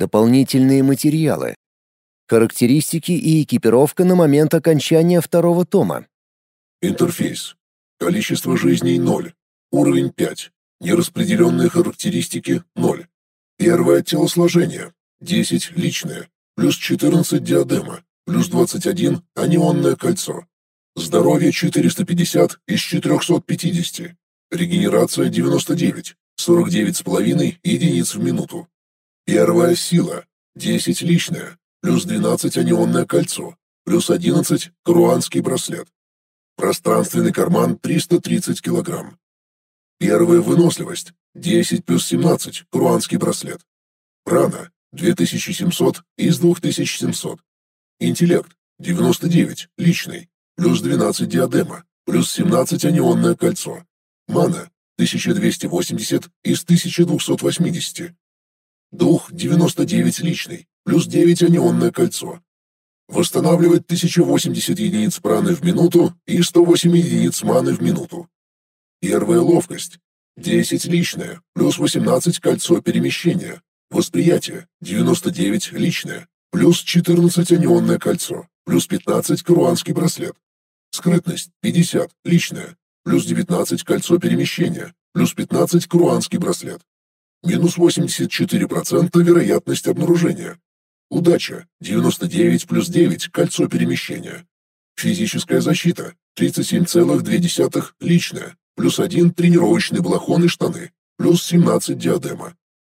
дополнительные материалы. Характеристики и экипировка на момент окончания второго тома. Интерфейс. Количество жизней – 0. Уровень 5. Нераспределенные характеристики – 0. Первое телосложение. 10 личное. Плюс 14 диадема. Плюс 21 анионное кольцо. Здоровье 450 из 450. Регенерация 99. 49,5 единиц в минуту. Первая сила. 10 личное. Плюс 12 анионное кольцо. Плюс 11 каруанский браслет. Пространственный карман 330 килограмм. Первая выносливость 10 плюс 17, круанский браслет. Прана 2700 из 2700. Интеллект 99, личный, плюс 12 диадема, плюс 17 анионное кольцо. Мана 1280 из 1280. Дух 99 личный, плюс 9 анионное кольцо. Восстанавливает 1080 единиц праны в минуту и 108 единиц маны в минуту. Первая ловкость. 10 личное, плюс 18 кольцо перемещения. Восприятие. 99 личное, плюс 14 анионное кольцо, плюс 15 каруанский браслет. Скрытность. 50 личное, плюс 19 кольцо перемещения, плюс 15 каруанский браслет. Минус 84% вероятность обнаружения. Удача – 99 плюс 9, кольцо перемещения. Физическая защита – 37,2, личная, плюс 1 тренировочный балахон и штаны, плюс 17 диадема.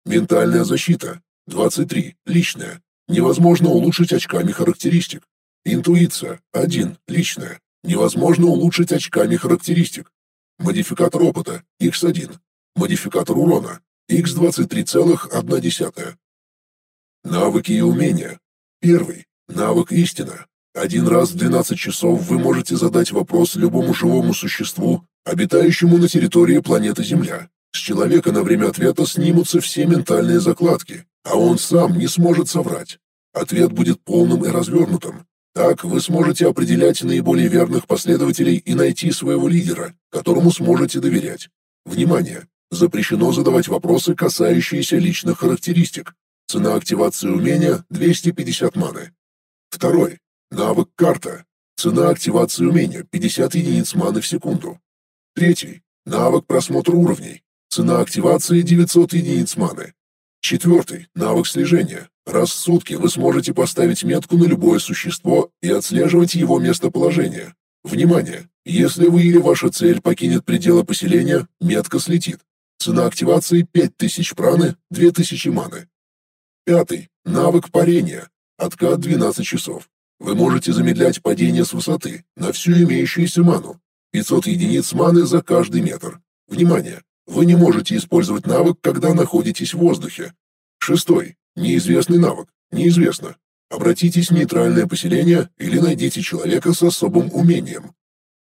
Ментальная защита – 23, личная, невозможно улучшить очками характеристик. Интуиция – 1, личная, невозможно улучшить очками характеристик. Модификатор опыта – X1, модификатор урона – X23,1. Навыки и умения. Первый. Навык истина. Один раз в 12 часов вы можете задать вопрос любому живому существу, обитающему на территории планеты Земля. С человека на время ответа снимутся все ментальные закладки, а он сам не сможет соврать. Ответ будет полным и развернутым. Так вы сможете определять наиболее верных последователей и найти своего лидера, которому сможете доверять. Внимание! Запрещено задавать вопросы, касающиеся личных характеристик, Цена активации умения – 250 маны. Второй. Навык карта. Цена активации умения – 50 единиц маны в секунду. Третий. Навык просмотр уровней. Цена активации – 900 единиц маны. Четвертый. Навык слежения. Раз в сутки вы сможете поставить метку на любое существо и отслеживать его местоположение. Внимание! Если вы или ваша цель покинет пределы поселения, метка слетит. Цена активации 5000 праны, 2000 маны. Пятый. Навык парения. Откат 12 часов. Вы можете замедлять падение с высоты на всю имеющуюся ману. 500 единиц маны за каждый метр. Внимание! Вы не можете использовать навык, когда находитесь в воздухе. Шестой. Неизвестный навык. Неизвестно. Обратитесь в нейтральное поселение или найдите человека с особым умением.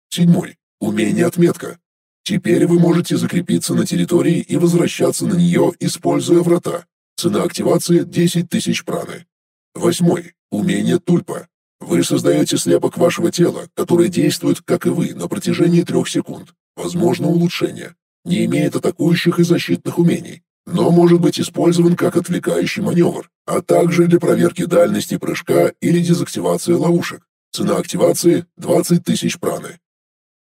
Седьмой. Умение отметка. Теперь вы можете закрепиться на территории и возвращаться на нее, используя врата. Цена активации 10 тысяч праны. Восьмой. Умение тульпа. Вы создаете слепок вашего тела, который действует, как и вы, на протяжении трех секунд. Возможно улучшение. Не имеет атакующих и защитных умений, но может быть использован как отвлекающий маневр, а также для проверки дальности прыжка или дезактивации ловушек. Цена активации 20 тысяч праны.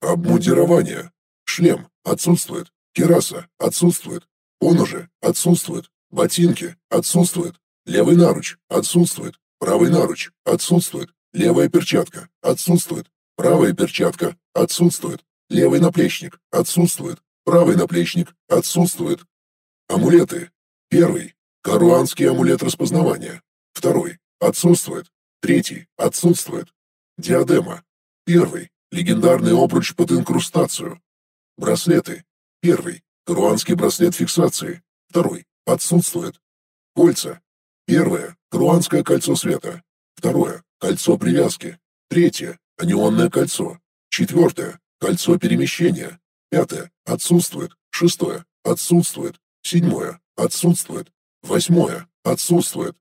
Обмундирование. Шлем отсутствует. Кераса отсутствует. Поножи отсутствует. Ботинки отсутствуют. Левый наруч отсутствует. Правый наруч отсутствует. Левая перчатка отсутствует. Правая перчатка отсутствует. Левый наплечник отсутствует. Правый наплечник отсутствует. Амулеты. Первый. Каруанский амулет распознавания. Второй. Отсутствует. Третий. Отсутствует. Диадема. Первый. Легендарный обруч под инкрустацию. Браслеты. Первый. Каруанский браслет фиксации. Второй. Отсутствует. Кольца. Первое – круанское кольцо света. Второе – кольцо привязки. Третье – анионное кольцо. Четвертое – кольцо перемещения. Пятое – отсутствует. Шестое – отсутствует. Седьмое – отсутствует. Восьмое – отсутствует.